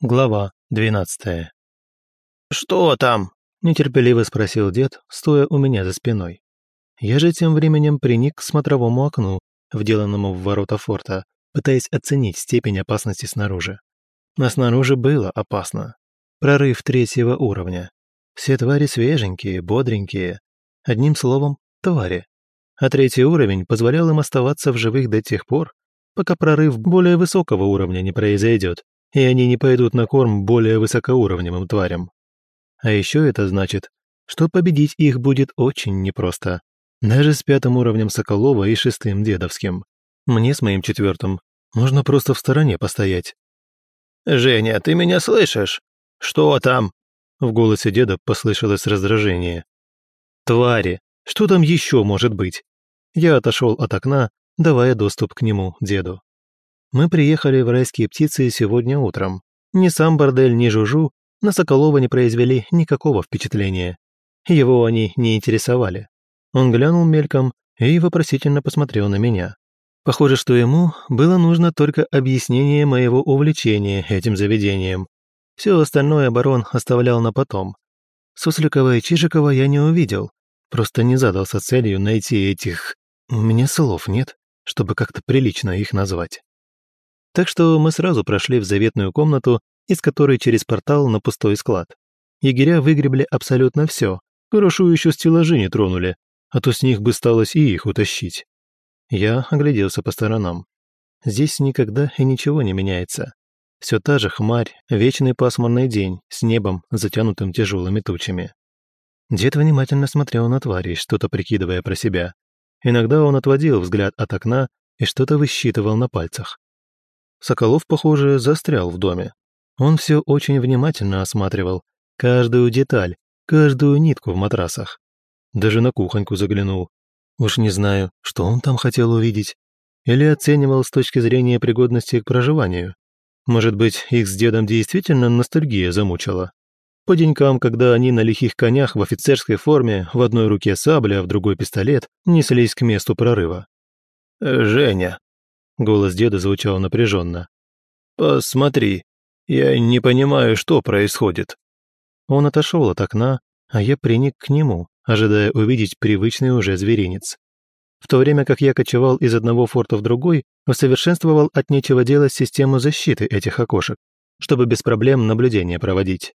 Глава двенадцатая. «Что там?» – нетерпеливо спросил дед, стоя у меня за спиной. Я же тем временем приник к смотровому окну, вделанному в ворота форта, пытаясь оценить степень опасности снаружи. Но снаружи было опасно. Прорыв третьего уровня. Все твари свеженькие, бодренькие. Одним словом, твари. А третий уровень позволял им оставаться в живых до тех пор, пока прорыв более высокого уровня не произойдет, и они не пойдут на корм более высокоуровневым тварям. А еще это значит, что победить их будет очень непросто. Даже с пятым уровнем Соколова и шестым Дедовским. Мне с моим четвертым можно просто в стороне постоять. «Женя, ты меня слышишь? Что там?» В голосе деда послышалось раздражение. «Твари! Что там еще может быть?» Я отошел от окна, давая доступ к нему деду. Мы приехали в райские птицы сегодня утром. Ни сам бордель, ни Жужу на Соколова не произвели никакого впечатления. Его они не интересовали. Он глянул мельком и вопросительно посмотрел на меня. Похоже, что ему было нужно только объяснение моего увлечения этим заведением. Все остальное барон оставлял на потом. Сусликова и Чижикова я не увидел, просто не задался целью найти этих... У меня слов нет, чтобы как-то прилично их назвать. Так что мы сразу прошли в заветную комнату, из которой через портал на пустой склад. Егеря выгребли абсолютно все, хорошо еще стеллажи не тронули, а то с них бы сталось и их утащить. Я огляделся по сторонам. Здесь никогда и ничего не меняется. Все та же хмарь, вечный пасмурный день с небом, затянутым тяжелыми тучами. Дед внимательно смотрел на твари, что-то прикидывая про себя. Иногда он отводил взгляд от окна и что-то высчитывал на пальцах. Соколов, похоже, застрял в доме. Он все очень внимательно осматривал, каждую деталь, каждую нитку в матрасах. Даже на кухоньку заглянул. Уж не знаю, что он там хотел увидеть. Или оценивал с точки зрения пригодности к проживанию. Может быть, их с дедом действительно ностальгия замучила. По денькам, когда они на лихих конях в офицерской форме, в одной руке сабля, а в другой пистолет, неслись к месту прорыва. «Женя», Голос деда звучал напряженно. «Посмотри, я не понимаю, что происходит». Он отошел от окна, а я приник к нему, ожидая увидеть привычный уже зверинец. В то время как я кочевал из одного форта в другой, усовершенствовал от нечего делать систему защиты этих окошек, чтобы без проблем наблюдение проводить.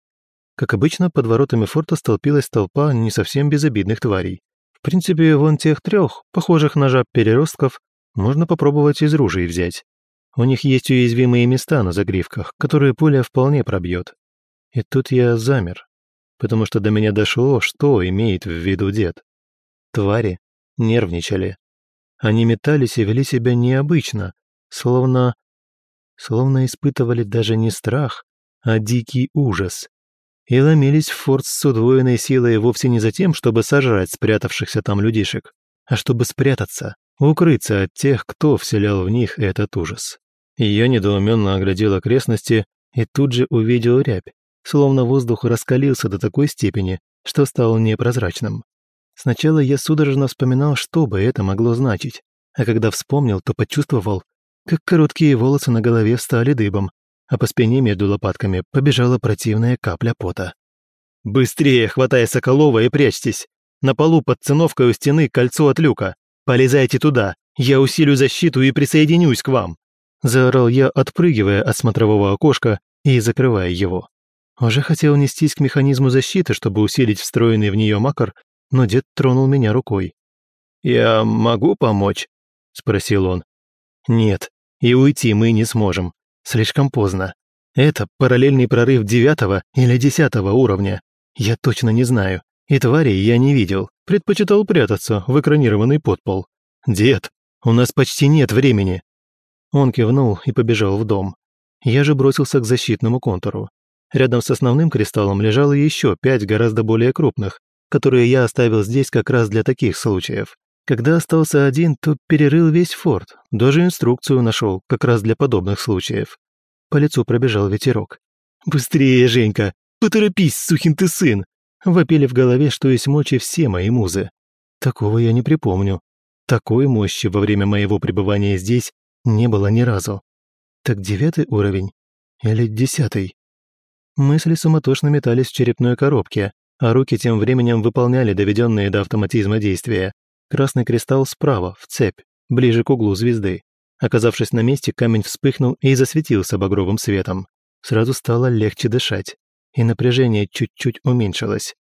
Как обычно, под воротами форта столпилась толпа не совсем безобидных тварей. В принципе, вон тех трех, похожих на жаб переростков, можно попробовать из ружей взять. У них есть уязвимые места на загривках, которые пуля вполне пробьет. И тут я замер, потому что до меня дошло, что имеет в виду дед. Твари нервничали. Они метались и вели себя необычно, словно... словно испытывали даже не страх, а дикий ужас. И ломились в форт с удвоенной силой вовсе не за тем, чтобы сожрать спрятавшихся там людишек, а чтобы спрятаться, укрыться от тех, кто вселял в них этот ужас. Я недоуменно оглядел окрестности и тут же увидел рябь, словно воздух раскалился до такой степени, что стал непрозрачным. Сначала я судорожно вспоминал, что бы это могло значить, а когда вспомнил, то почувствовал, как короткие волосы на голове стали дыбом, а по спине между лопатками побежала противная капля пота. «Быстрее хватай Соколова и прячьтесь! На полу под циновкой у стены кольцо от люка. «Полезайте туда, я усилю защиту и присоединюсь к вам!» Заорал я, отпрыгивая от смотрового окошка и закрывая его. Уже хотел нестись к механизму защиты, чтобы усилить встроенный в нее макар, но дед тронул меня рукой. «Я могу помочь?» – спросил он. «Нет, и уйти мы не сможем. Слишком поздно. Это параллельный прорыв девятого или десятого уровня. Я точно не знаю. И тварей я не видел, предпочитал прятаться в экранированный подпол. «Дед, у нас почти нет времени!» Он кивнул и побежал в дом. Я же бросился к защитному контуру. Рядом с основным кристаллом лежало еще пять гораздо более крупных, которые я оставил здесь как раз для таких случаев. Когда остался один, то перерыл весь форт, даже инструкцию нашел, как раз для подобных случаев. По лицу пробежал ветерок. «Быстрее, Женька! Поторопись, сухин ты сын! Вопили в голове, что есть мочи все мои музы. Такого я не припомню. Такой мощи во время моего пребывания здесь не было ни разу. Так девятый уровень? Или десятый? Мысли суматошно метались в черепной коробке, а руки тем временем выполняли доведенные до автоматизма действия. Красный кристалл справа, в цепь, ближе к углу звезды. Оказавшись на месте, камень вспыхнул и засветился багровым светом. Сразу стало легче дышать, и напряжение чуть-чуть уменьшилось.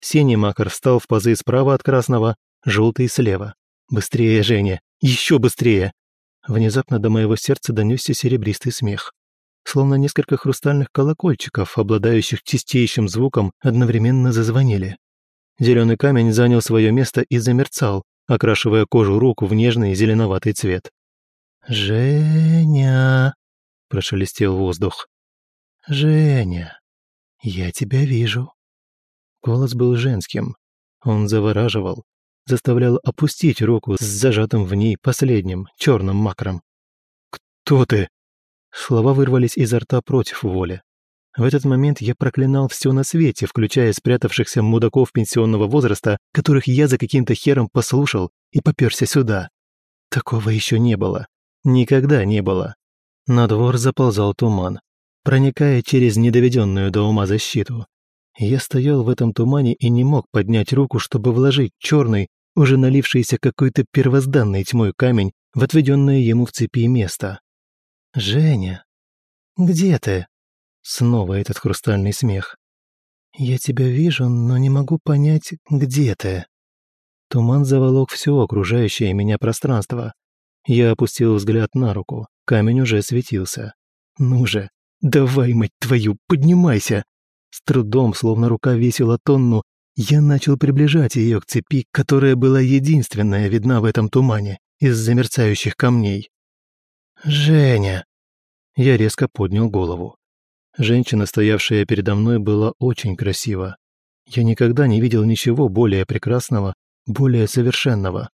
Синий макар встал в пазы справа от красного, желтый слева. «Быстрее, Женя! Еще быстрее!» Внезапно до моего сердца донесся серебристый смех. Словно несколько хрустальных колокольчиков, обладающих чистейшим звуком, одновременно зазвонили. Зеленый камень занял свое место и замерцал, окрашивая кожу рук в нежный зеленоватый цвет. «Женя!» – прошелестел воздух. «Женя, я тебя вижу». Голос был женским. Он завораживал, заставлял опустить руку с зажатым в ней последним черным макром. «Кто ты?» Слова вырвались изо рта против воли. В этот момент я проклинал все на свете, включая спрятавшихся мудаков пенсионного возраста, которых я за каким-то хером послушал и попёрся сюда. Такого еще не было. Никогда не было. На двор заползал туман, проникая через недоведенную до ума защиту. Я стоял в этом тумане и не мог поднять руку, чтобы вложить черный, уже налившийся какой-то первозданной тьмой камень в отведенное ему в цепи место. «Женя, где ты?» Снова этот хрустальный смех. «Я тебя вижу, но не могу понять, где ты». Туман заволок все окружающее меня пространство. Я опустил взгляд на руку, камень уже светился. «Ну же, давай, мать твою, поднимайся!» С трудом, словно рука весила тонну, я начал приближать ее к цепи, которая была единственная видна в этом тумане из замерцающих камней. «Женя!» Я резко поднял голову. Женщина, стоявшая передо мной, была очень красива. Я никогда не видел ничего более прекрасного, более совершенного.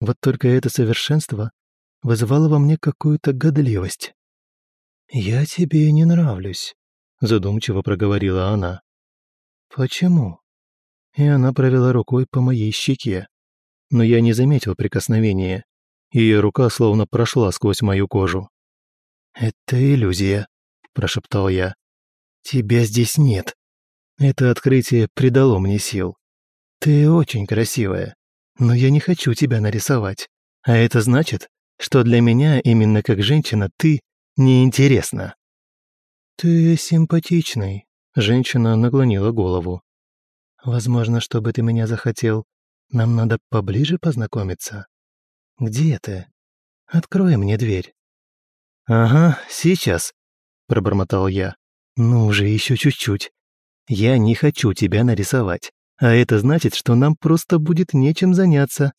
Вот только это совершенство вызывало во мне какую-то годливость. «Я тебе не нравлюсь», — задумчиво проговорила она. «Почему?» И она провела рукой по моей щеке. Но я не заметил прикосновения. Ее рука словно прошла сквозь мою кожу. «Это иллюзия», – прошептал я. Тебя здесь нет. Это открытие придало мне сил. Ты очень красивая, но я не хочу тебя нарисовать. А это значит, что для меня именно как женщина ты неинтересна. Ты симпатичный. Женщина наклонила голову. Возможно, чтобы ты меня захотел, нам надо поближе познакомиться. Где ты? Открой мне дверь. Ага, сейчас, пробормотал я. «Ну уже еще чуть-чуть. Я не хочу тебя нарисовать, а это значит, что нам просто будет нечем заняться.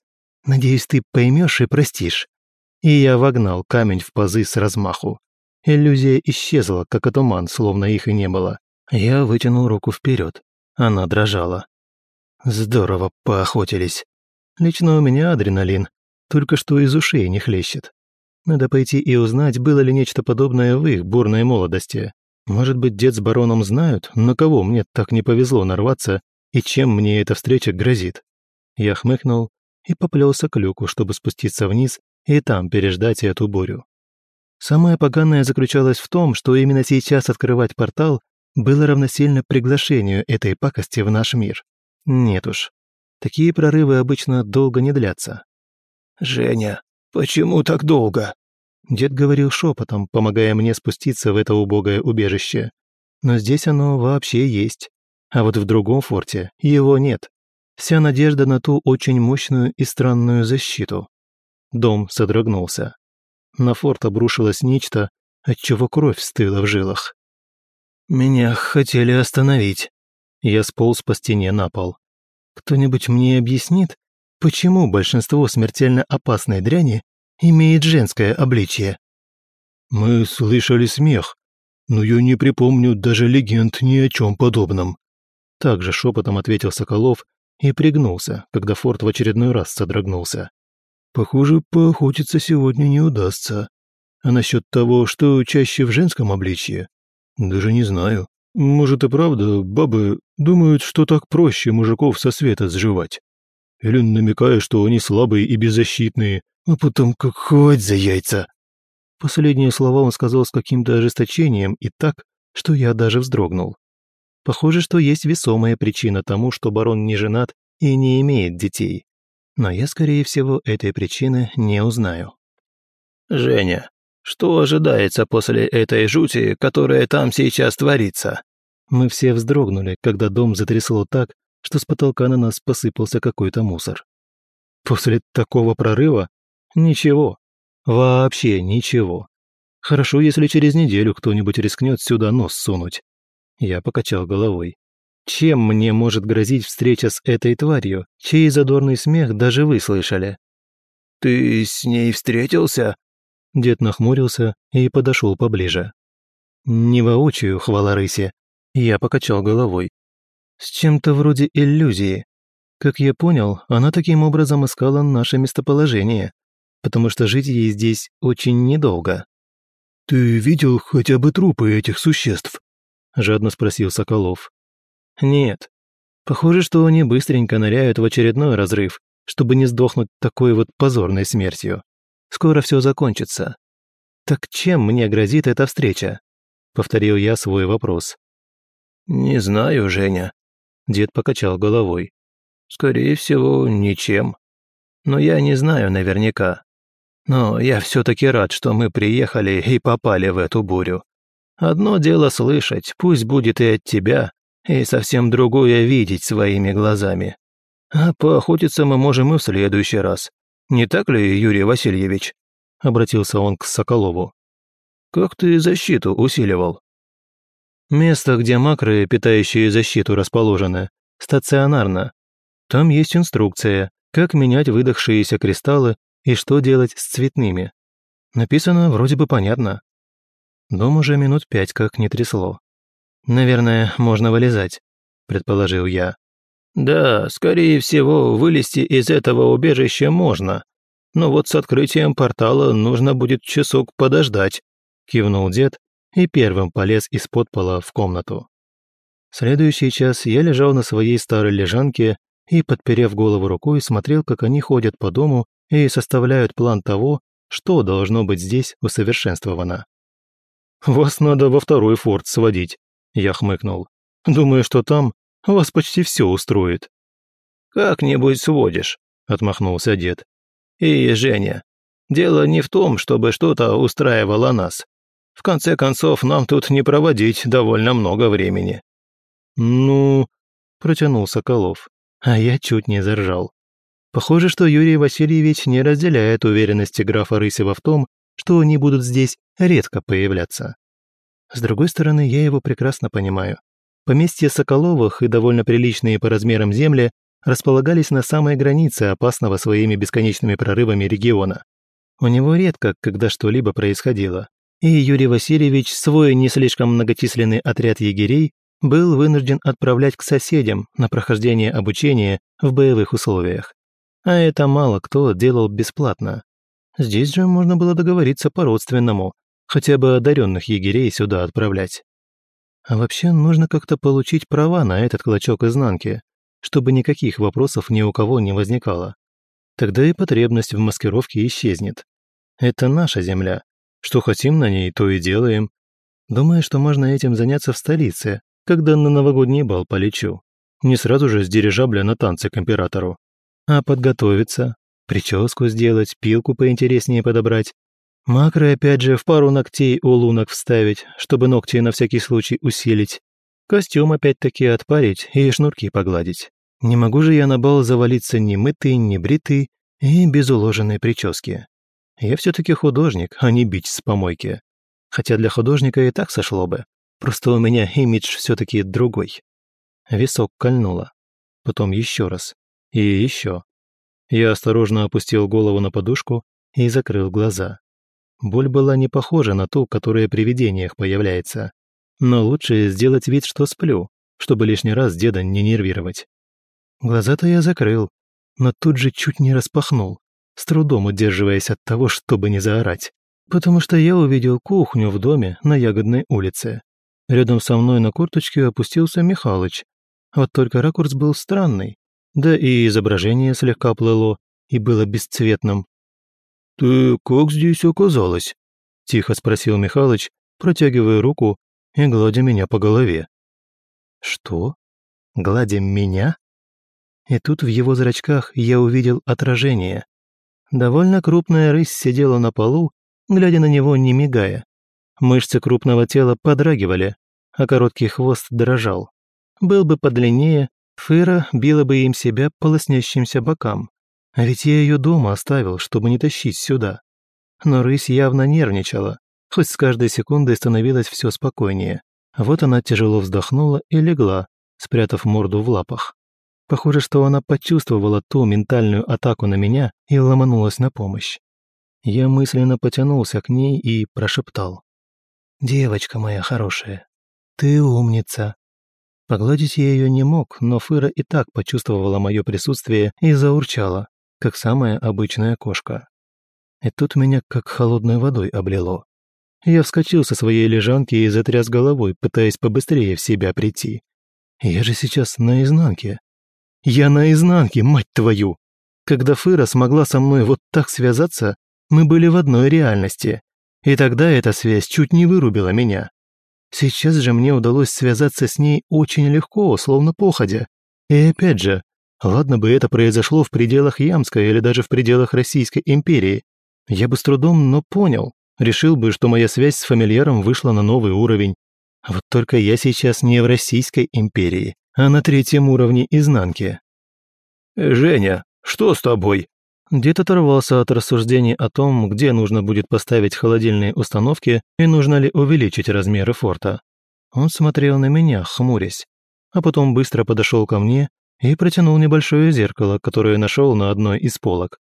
Надеюсь, ты поймешь и простишь». И я вогнал камень в пазы с размаху. Иллюзия исчезла, как и туман, словно их и не было. Я вытянул руку вперед. Она дрожала. Здорово поохотились. Лично у меня адреналин, только что из ушей не хлещет. Надо пойти и узнать, было ли нечто подобное в их бурной молодости. Может быть, дед с бароном знают, на кого мне так не повезло нарваться и чем мне эта встреча грозит. Я хмыкнул и поплелся к люку, чтобы спуститься вниз и там переждать эту бурю. Самое поганое заключалось в том, что именно сейчас открывать портал было равносильно приглашению этой пакости в наш мир. Нет уж, такие прорывы обычно долго не длятся. «Женя, почему так долго?» Дед говорил шепотом, помогая мне спуститься в это убогое убежище. Но здесь оно вообще есть. А вот в другом форте его нет. Вся надежда на ту очень мощную и странную защиту. Дом содрогнулся. На форт обрушилось нечто, от чего кровь стыла в жилах. Меня хотели остановить. Я сполз по стене на пол. Кто-нибудь мне объяснит, почему большинство смертельно опасной дряни имеет женское обличие. Мы слышали смех, но я не припомню даже легенд ни о чем подобном. Также шепотом ответил Соколов и пригнулся, когда форт в очередной раз содрогнулся. Похоже, поохотиться сегодня не удастся. А насчет того, что чаще в женском обличье, даже не знаю. Может и правда, бабы думают, что так проще мужиков со света сживать. Или намекая, что они слабые и беззащитные, а потом как хвать за яйца. Последние слова он сказал с каким-то ожесточением и так, что я даже вздрогнул. Похоже, что есть весомая причина тому, что барон не женат и не имеет детей. Но я, скорее всего, этой причины не узнаю. «Женя, что ожидается после этой жути, которая там сейчас творится?» Мы все вздрогнули, когда дом затрясло так, что с потолка на нас посыпался какой-то мусор. После такого прорыва? Ничего. Вообще ничего. Хорошо, если через неделю кто-нибудь рискнет сюда нос сунуть. Я покачал головой. Чем мне может грозить встреча с этой тварью, чей задорный смех даже вы слышали? «Ты с ней встретился?» Дед нахмурился и подошел поближе. «Не воочию, хвала рыси». Я покачал головой. «С чем-то вроде иллюзии. Как я понял, она таким образом искала наше местоположение, потому что жить ей здесь очень недолго». «Ты видел хотя бы трупы этих существ?» – жадно спросил Соколов. «Нет. Похоже, что они быстренько ныряют в очередной разрыв, чтобы не сдохнуть такой вот позорной смертью. Скоро все закончится. Так чем мне грозит эта встреча?» – повторил я свой вопрос. «Не знаю, Женя», – дед покачал головой. «Скорее всего, ничем. Но я не знаю наверняка. Но я все-таки рад, что мы приехали и попали в эту бурю. Одно дело слышать, пусть будет и от тебя, и совсем другое видеть своими глазами. А поохотиться мы можем и в следующий раз. Не так ли, Юрий Васильевич?» Обратился он к Соколову. «Как ты защиту усиливал?» «Место, где макры, питающие защиту, расположены, стационарно. Там есть инструкция, как менять выдохшиеся кристаллы и что делать с цветными. Написано вроде бы понятно. Дом уже минут пять как не трясло. «Наверное, можно вылезать», — предположил я. «Да, скорее всего, вылезти из этого убежища можно. Но вот с открытием портала нужно будет часок подождать», — кивнул дед и первым полез из-под пола в комнату. Следующий час я лежал на своей старой лежанке и, подперев голову рукой, смотрел, как они ходят по дому и составляют план того, что должно быть здесь усовершенствовано. «Вас надо во второй форт сводить», – я хмыкнул. «Думаю, что там вас почти все устроит». «Как-нибудь сводишь», – отмахнулся дед. «И, Женя, дело не в том, чтобы что-то устраивало нас. В конце концов, нам тут не проводить довольно много времени». «Ну...» – протянул Соколов, а я чуть не заржал. Похоже, что Юрий Васильевич не разделяет уверенности графа Рысева в том, что они будут здесь редко появляться. С другой стороны, я его прекрасно понимаю. Поместья Соколовых и довольно приличные по размерам земли располагались на самой границе опасного своими бесконечными прорывами региона. У него редко, когда что-либо происходило. И Юрий Васильевич свой не слишком многочисленный отряд егерей был вынужден отправлять к соседям на прохождение обучения в боевых условиях. А это мало кто делал бесплатно. Здесь же можно было договориться по-родственному, хотя бы одаренных егерей сюда отправлять. А вообще нужно как-то получить права на этот клочок изнанки, чтобы никаких вопросов ни у кого не возникало. Тогда и потребность в маскировке исчезнет. Это наша земля. Что хотим на ней, то и делаем. Думаю, что можно этим заняться в столице, когда на новогодний бал полечу. Не сразу же с дирижабля на танцы к императору. А подготовиться, прическу сделать, пилку поинтереснее подобрать. Макры опять же в пару ногтей у лунок вставить, чтобы ногти на всякий случай усилить. Костюм опять-таки отпарить и шнурки погладить. Не могу же я на бал завалиться ни мытый, ни и без уложенной прически. Я все-таки художник, а не бич с помойки. Хотя для художника и так сошло бы. Просто у меня имидж все-таки другой. Висок кольнуло. Потом еще раз. И еще. Я осторожно опустил голову на подушку и закрыл глаза. Боль была не похожа на ту, которая при видениях появляется. Но лучше сделать вид, что сплю, чтобы лишний раз деда не нервировать. Глаза-то я закрыл, но тут же чуть не распахнул, с трудом удерживаясь от того, чтобы не заорать. Потому что я увидел кухню в доме на Ягодной улице. Рядом со мной на курточке опустился Михалыч. Вот только ракурс был странный. Да и изображение слегка плыло и было бесцветным. «Ты как здесь оказалась?» – тихо спросил Михалыч, протягивая руку и гладя меня по голове. Что? Гладя меня? И тут в его зрачках я увидел отражение. Довольно крупная рысь сидела на полу, глядя на него не мигая. Мышцы крупного тела подрагивали, а короткий хвост дрожал. Был бы подлиннее, Фыра била бы им себя по лоснящимся бокам. А ведь я ее дома оставил, чтобы не тащить сюда. Но рысь явно нервничала, хоть с каждой секундой становилось все спокойнее. Вот она тяжело вздохнула и легла, спрятав морду в лапах. Похоже, что она почувствовала ту ментальную атаку на меня и ломанулась на помощь. Я мысленно потянулся к ней и прошептал. «Девочка моя хорошая, ты умница». Погладить я ее не мог, но Фыра и так почувствовала мое присутствие и заурчала, как самая обычная кошка. И тут меня как холодной водой облило. Я вскочил со своей лежанки и затряс головой, пытаясь побыстрее в себя прийти. Я же сейчас наизнанке. Я наизнанке, мать твою! Когда Фыра смогла со мной вот так связаться, мы были в одной реальности. И тогда эта связь чуть не вырубила меня. Сейчас же мне удалось связаться с ней очень легко, словно походя. И опять же, ладно бы это произошло в пределах Ямска или даже в пределах Российской империи. Я бы с трудом, но понял. Решил бы, что моя связь с фамильяром вышла на новый уровень. А вот только я сейчас не в Российской империи, а на третьем уровне изнанки. «Женя, что с тобой?» Дед оторвался от рассуждений о том, где нужно будет поставить холодильные установки и нужно ли увеличить размеры форта. Он смотрел на меня, хмурясь, а потом быстро подошел ко мне и протянул небольшое зеркало, которое нашел на одной из полок.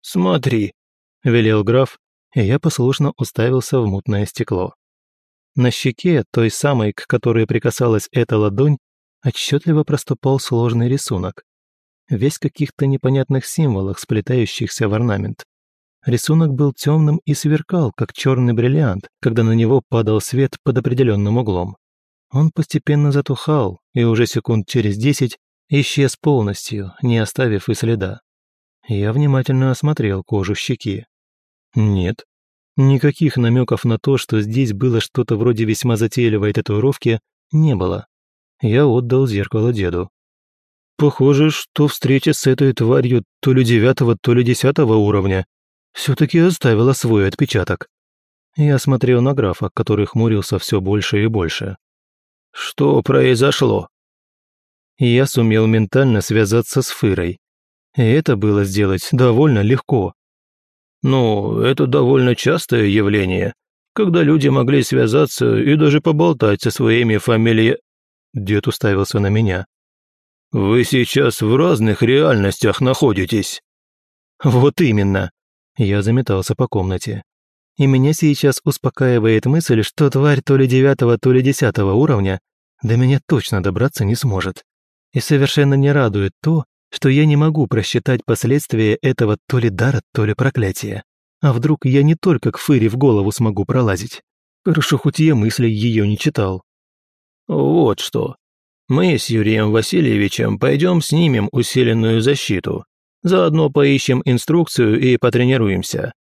«Смотри», – велел граф, и я послушно уставился в мутное стекло. На щеке, той самой, к которой прикасалась эта ладонь, отчетливо проступал сложный рисунок весь каких-то непонятных символах, сплетающихся в орнамент. Рисунок был темным и сверкал, как черный бриллиант, когда на него падал свет под определенным углом. Он постепенно затухал, и уже секунд через десять исчез полностью, не оставив и следа. Я внимательно осмотрел кожу щеки. Нет, никаких намеков на то, что здесь было что-то вроде весьма затейливой татуировки, не было. Я отдал зеркало деду. Похоже, что встреча с этой тварью то ли девятого, то ли десятого уровня все-таки оставила свой отпечаток. Я смотрел на графа, который хмурился все больше и больше. «Что произошло?» Я сумел ментально связаться с Фырой. И это было сделать довольно легко. «Ну, это довольно частое явление, когда люди могли связаться и даже поболтать со своими фамилиями...» Дед уставился на меня. «Вы сейчас в разных реальностях находитесь». «Вот именно!» Я заметался по комнате. И меня сейчас успокаивает мысль, что тварь то ли девятого, то ли десятого уровня до меня точно добраться не сможет. И совершенно не радует то, что я не могу просчитать последствия этого то ли дара, то ли проклятия. А вдруг я не только к Фыре в голову смогу пролазить? Хорошо, хоть я мыслей ее не читал. «Вот что. Мы с Юрием Васильевичем пойдем снимем усиленную защиту. Заодно поищем инструкцию и потренируемся.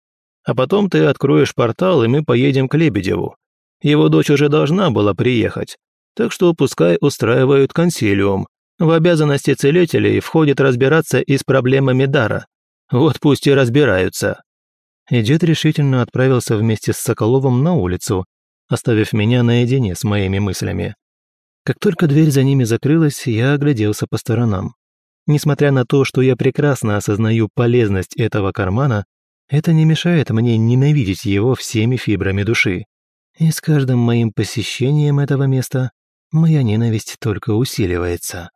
А потом ты откроешь портал, и мы поедем к Лебедеву. Его дочь уже должна была приехать, так что пускай устраивают консилиум. В обязанности целителей входит разбираться и с проблемами дара. Вот пусть и разбираются». И дед решительно отправился вместе с Соколовым на улицу, оставив меня наедине с моими мыслями. Как только дверь за ними закрылась, я огляделся по сторонам. Несмотря на то, что я прекрасно осознаю полезность этого кармана, это не мешает мне ненавидеть его всеми фибрами души. И с каждым моим посещением этого места моя ненависть только усиливается.